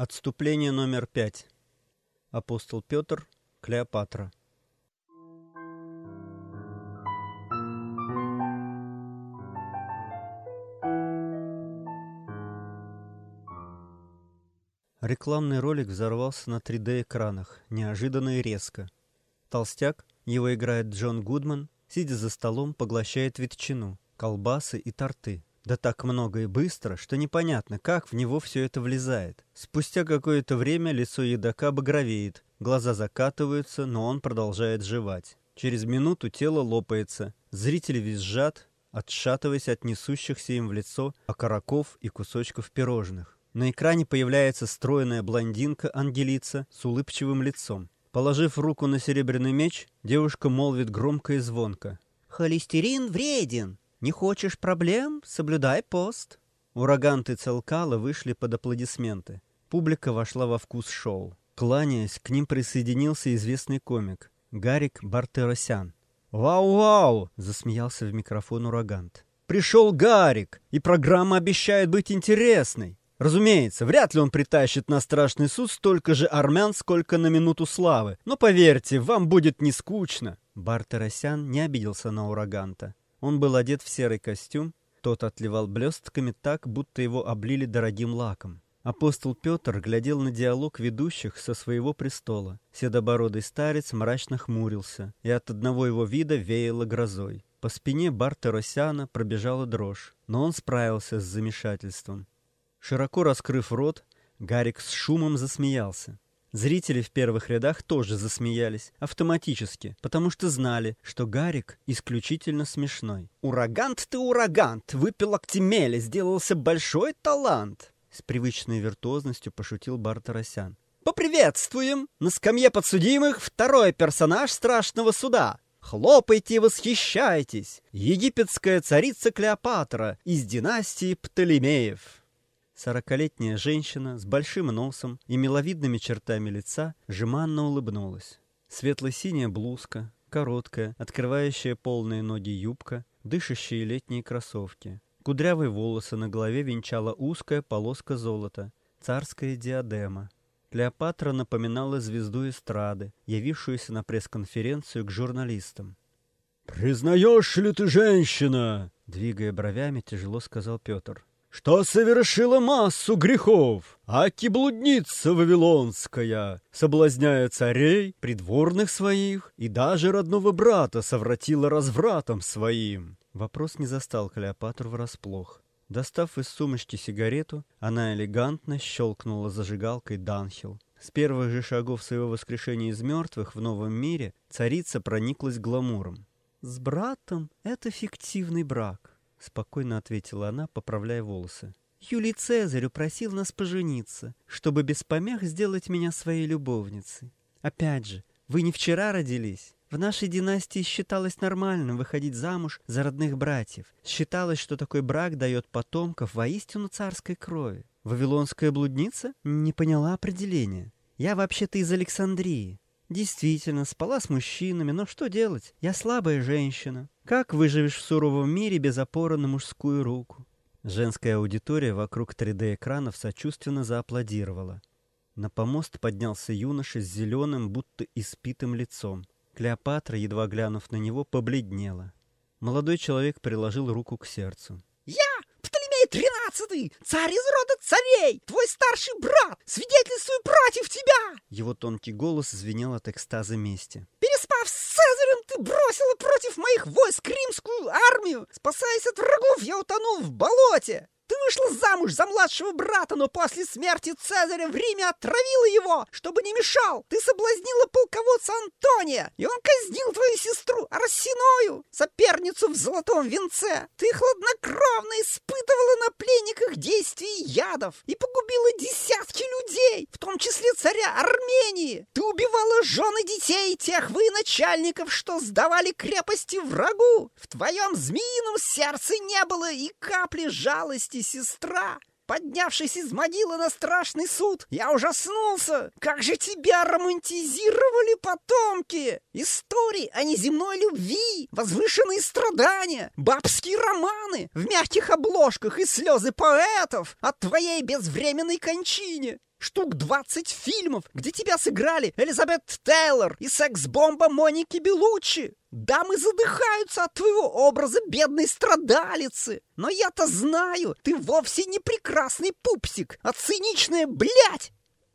Отступление номер пять. Апостол Петр, Клеопатра. Рекламный ролик взорвался на 3D-экранах, неожиданно и резко. Толстяк, его играет Джон Гудман, сидя за столом, поглощает ветчину, колбасы и торты. Да так много и быстро, что непонятно, как в него все это влезает. Спустя какое-то время лицо едока багровеет, глаза закатываются, но он продолжает жевать. Через минуту тело лопается, зрители визжат, отшатываясь от несущихся им в лицо окороков и кусочков пирожных. На экране появляется стройная блондинка Ангелица с улыбчивым лицом. Положив руку на серебряный меч, девушка молвит громко и звонко. «Холестерин вреден! Не хочешь проблем? Соблюдай пост!» Ураганты Целкала вышли под аплодисменты. Публика вошла во вкус шоу. Кланяясь, к ним присоединился известный комик Гарик Бартеросян. «Вау-вау!» — засмеялся в микрофон Урагант. «Пришел Гарик, и программа обещает быть интересной!» Разумеется, вряд ли он притащит на страшный суд столько же армян, сколько на минуту славы. Но поверьте, вам будет не скучно. Бартеросян не обиделся на Ураганта. Он был одет в серый костюм, тот отливал блестками так, будто его облили дорогим лаком. Апостол Петр глядел на диалог ведущих со своего престола. Седобородый старец мрачно хмурился, и от одного его вида веяло грозой. По спине Бартеросяна пробежала дрожь, но он справился с замешательством. Широко раскрыв рот, Гарик с шумом засмеялся. Зрители в первых рядах тоже засмеялись, автоматически, потому что знали, что Гарик исключительно смешной. «Урагант ты, урагант! Выпил актимеля, сделался большой талант!» С привычной виртуозностью пошутил Бартарасян. «Поприветствуем! На скамье подсудимых второй персонаж страшного суда. Хлопайте и восхищайтесь! Египетская царица Клеопатра из династии Птолемеев!» Сорокалетняя женщина с большим носом и миловидными чертами лица жеманно улыбнулась. Светло-синяя блузка, короткая, открывающая полные ноги юбка, дышащие летние кроссовки. Кудрявые волосы на голове венчала узкая полоска золота, царская диадема. Клеопатра напоминала звезду эстрады, явившуюся на пресс-конференцию к журналистам. «Признаешь ли ты, женщина?» Двигая бровями, тяжело сказал Петр что совершила массу грехов, аки блудница вавилонская, соблазняя царей, придворных своих и даже родного брата совратила развратом своим. Вопрос не застал Клеопатру врасплох. Достав из сумочки сигарету, она элегантно щелкнула зажигалкой Данхил. С первых же шагов своего воскрешения из мертвых в новом мире царица прониклась гламуром. «С братом это фиктивный брак. — спокойно ответила она, поправляя волосы. «Юлий Цезарь упросил нас пожениться, чтобы без помех сделать меня своей любовницей. Опять же, вы не вчера родились. В нашей династии считалось нормальным выходить замуж за родных братьев. Считалось, что такой брак дает потомков воистину царской крови. Вавилонская блудница не поняла определения. Я вообще-то из Александрии. Действительно, спала с мужчинами, но что делать? Я слабая женщина. Как выживешь в суровом мире без опоры на мужскую руку? Женская аудитория вокруг 3D-экранов сочувственно зааплодировала. На помост поднялся юноша с зеленым, будто испитым лицом. Клеопатра, едва глянув на него, побледнела. Молодой человек приложил руку к сердцу. «Я тринадцатый, царь из рода царей, твой старший брат, свидетельствую против тебя!» Его тонкий голос звенел от экстаза мести. «Переспав с Цезарем, ты бросила против моих войск римскую армию! Спасаясь от врагов, я утонул в болоте! Ты вышла замуж за младшего брата, но после смерти Цезаря в Риме отравила его, чтобы не мешал. Ты соблазнила полководца Антония, и он казнил твою сестру Арсеною, соперницу в золотом венце. Ты хладнокровно испытывала на пленниках действия ядов и погубила десятки людей, в том числе царя Армении. Ты убивала жены детей тех военачальников, что сдавали крепости врагу. В твоем змеином сердце не было и капли жалости и сестра. Поднявшись из могилы на страшный суд, я ужаснулся. Как же тебя романтизировали потомки! Истории о неземной любви, возвышенные страдания, бабские романы в мягких обложках и слезы поэтов о твоей безвременной кончине. Штук 20 фильмов, где тебя сыграли Элизабет Тейлор и секс-бомба Моники Белуччи. Дамы задыхаются от твоего образа бедной страдалицы. Но я-то знаю, ты вовсе не прекрасный пупсик, а циничная блядь!»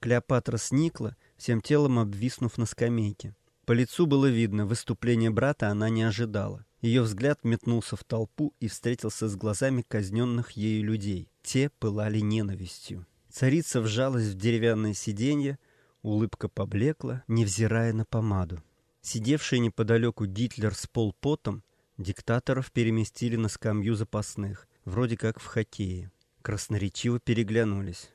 Клеопатра сникла, всем телом обвиснув на скамейке. По лицу было видно, выступление брата она не ожидала. Ее взгляд метнулся в толпу и встретился с глазами казненных ею людей. Те пылали ненавистью. Царица вжалась в деревянное сиденье, улыбка поблекла, невзирая на помаду. Сидевший неподалеку Гитлер с полпотом, диктаторов переместили на скамью запасных, вроде как в хоккее. Красноречиво переглянулись.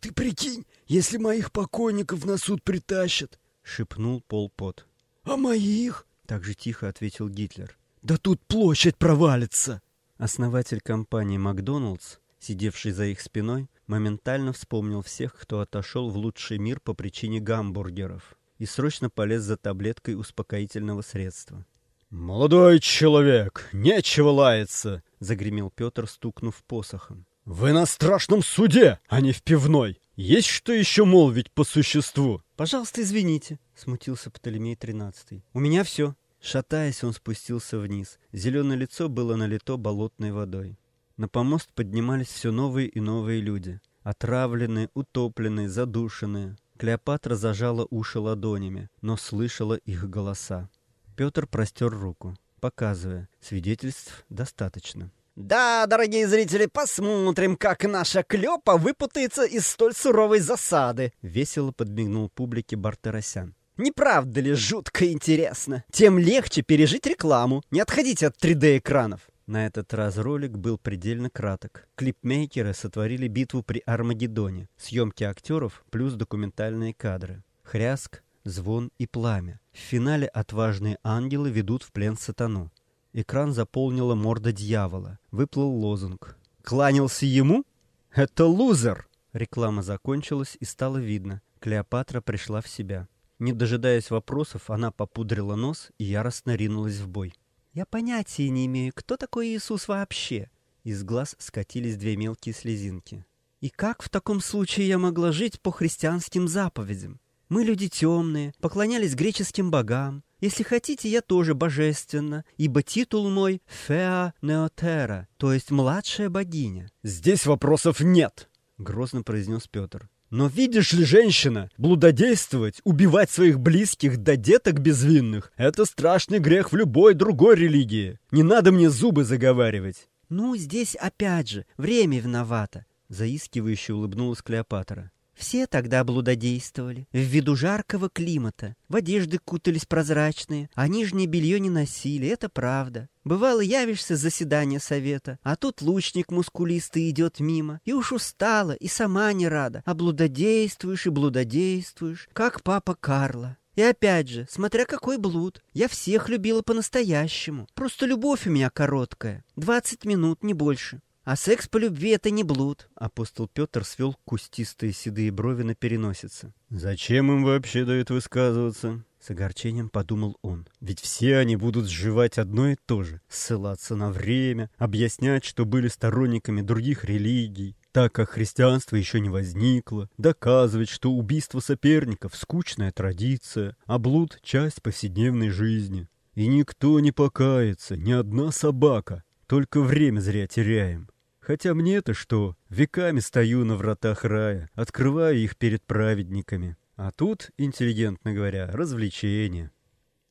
«Ты прикинь, если моих покойников на суд притащат!» — шепнул полпот. «А моих?» — так же тихо ответил Гитлер. «Да тут площадь провалится!» Основатель компании «Макдоналдс», сидевший за их спиной, моментально вспомнил всех, кто отошел в лучший мир по причине гамбургеров, и срочно полез за таблеткой успокоительного средства. «Молодой человек, нечего лаяться!» — загремел Петр, стукнув посохом. «Вы на страшном суде, а не в пивной! Есть что еще молвить по существу?» «Пожалуйста, извините», — смутился Птолемей тринадцатый. «У меня все». Шатаясь, он спустился вниз. Зеленое лицо было налито болотной водой. На помост поднимались все новые и новые люди. Отравленные, утопленные, задушенные. Клеопатра зажала уши ладонями, но слышала их голоса. Петр простер руку, показывая, свидетельств достаточно. Да, дорогие зрители, посмотрим, как наша клёпа выпутается из столь суровой засады. Весело подмигнул публике Бартеросян. Не правда ли жутко интересно? Тем легче пережить рекламу. Не отходите от 3D-экранов. На этот раз ролик был предельно краток. Клипмейкеры сотворили битву при Армагеддоне. Съемки актеров плюс документальные кадры. Хряск, звон и пламя. В финале отважные ангелы ведут в плен сатану. Экран заполнила морда дьявола. Выплыл лозунг. «Кланялся ему? Это лузер!» Реклама закончилась и стало видно. Клеопатра пришла в себя. Не дожидаясь вопросов, она попудрила нос и яростно ринулась в бой. «Я понятия не имею, кто такой Иисус вообще?» Из глаз скатились две мелкие слезинки. «И как в таком случае я могла жить по христианским заповедям? Мы люди темные, поклонялись греческим богам. Если хотите, я тоже божественна, ибо титул мой Феа Неотера, то есть младшая богиня». «Здесь вопросов нет!» — грозно произнес Петр. Но видишь ли, женщина, блудодействовать, убивать своих близких до деток безвинных — это страшный грех в любой другой религии. Не надо мне зубы заговаривать. Ну, здесь опять же, время виновато, — заискивающе улыбнулась Клеопатра. Все тогда блудодействовали, ввиду жаркого климата. В одежды кутались прозрачные, а нижнее белье не носили, это правда. Бывало, явишься с заседания совета, а тут лучник мускулистый идет мимо, и уж устала, и сама не рада, а блудодействуешь и блудодействуешь, как папа Карла. И опять же, смотря какой блуд, я всех любила по-настоящему. Просто любовь у меня короткая, двадцать минут, не больше. А секс по любви — это не блуд. Апостол Петр свел кустистые седые брови на переносице. «Зачем им вообще дают высказываться?» С огорчением подумал он. «Ведь все они будут сживать одно и то же. Ссылаться на время, объяснять, что были сторонниками других религий, так как христианство еще не возникло, доказывать, что убийство соперников — скучная традиция, а блуд — часть повседневной жизни. И никто не покается, ни одна собака, только время зря теряем. Хотя мне-то что, веками стою на вратах рая, открываю их перед праведниками. А тут, интеллигентно говоря, развлечение.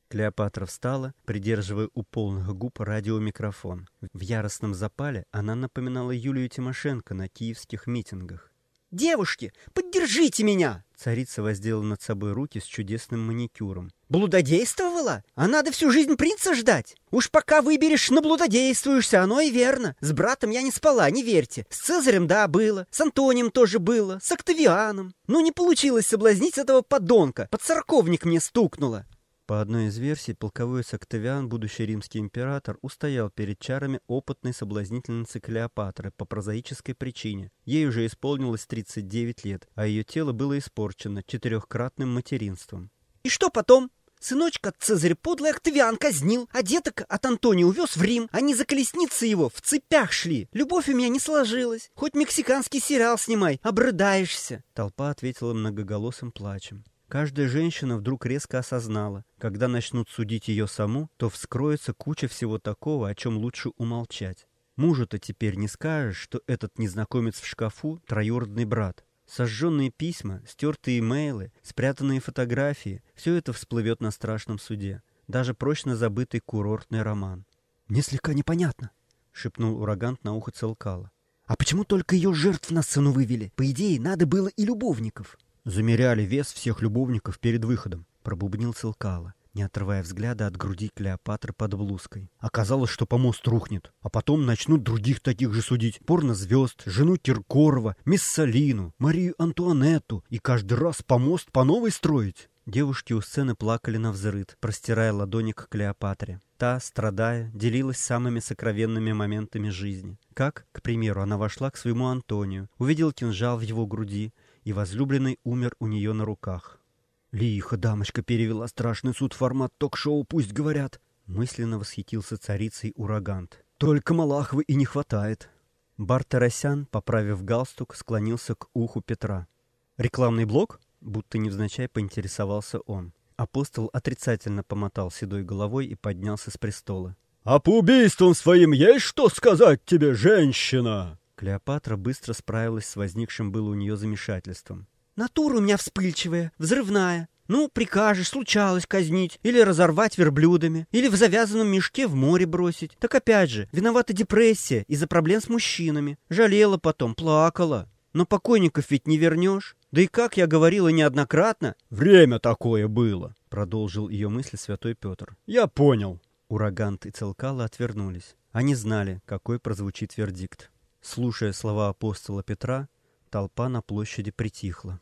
Клеопатра встала, придерживая у полных губ радиомикрофон. В яростном запале она напоминала Юлию Тимошенко на киевских митингах. «Девушки, поддержите меня!» Царица воздела над собой руки с чудесным маникюром. «Блудодействовала? А надо всю жизнь принца ждать? Уж пока выберешь, наблудодействуешься, оно и верно. С братом я не спала, не верьте. С Цезарем, да, было. С Антонием тоже было. С Октавианом. Но не получилось соблазнить этого подонка. Под церковник мне стукнуло. По одной из версий, полководец Октавиан, будущий римский император, устоял перед чарами опытной соблазнительницы Клеопатры по прозаической причине. Ей уже исполнилось 39 лет, а ее тело было испорчено четырехкратным материнством. «И что потом? Сыночка Цезарь подлый Октавиан казнил, а деток от Антония увез в Рим. Они за колесницы его в цепях шли. Любовь у меня не сложилась. Хоть мексиканский сериал снимай, обрыдаешься. Толпа ответила многоголосым плачем. Каждая женщина вдруг резко осознала, когда начнут судить ее саму, то вскроется куча всего такого, о чем лучше умолчать. Мужу-то теперь не скажешь, что этот незнакомец в шкафу — троюродный брат. Сожженные письма, стертые имейлы, спрятанные фотографии — все это всплывет на страшном суде. Даже прочно забытый курортный роман. «Мне слегка непонятно», — шепнул урагант на ухо Целкала. «А почему только ее жертв на сцену вывели? По идее, надо было и любовников». «Замеряли вес всех любовников перед выходом», — пробубнил Целкала не отрывая взгляда от груди Клеопатры под блузкой. Оказалось, что помост рухнет, а потом начнут других таких же судить. Порно-звезд, жену Киркорова, Миссалину, Марию Антуанетту, и каждый раз помост по новой строить. Девушки у сцены плакали на взрыд, простирая ладони к Клеопатре. Та, страдая, делилась самыми сокровенными моментами жизни. Как, к примеру, она вошла к своему Антонию, увидела кинжал в его груди, и возлюбленный умер у нее на руках. Лихо дамочка перевела страшный суд формат ток-шоу, пусть говорят. Мысленно восхитился царицей Урагант. Только Малаховой и не хватает. Бар Тарасян, поправив галстук, склонился к уху Петра. «Рекламный блок?» Будто невзначай поинтересовался он. Апостол отрицательно помотал седой головой и поднялся с престола. «А по убийствам своим есть что сказать тебе, женщина?» Клеопатра быстро справилась с возникшим было у нее замешательством. Натура у меня вспыльчивая, взрывная. Ну, прикажешь, случалось казнить, или разорвать верблюдами, или в завязанном мешке в море бросить. Так опять же, виновата депрессия из-за проблем с мужчинами. Жалела потом, плакала. Но покойников ведь не вернешь. Да и как я говорила неоднократно... «Время такое было», — продолжил ее мысль святой Петр. «Я понял». Урагант и Целкала отвернулись. Они знали, какой прозвучит вердикт. Слушая слова апостола Петра, толпа на площади притихла.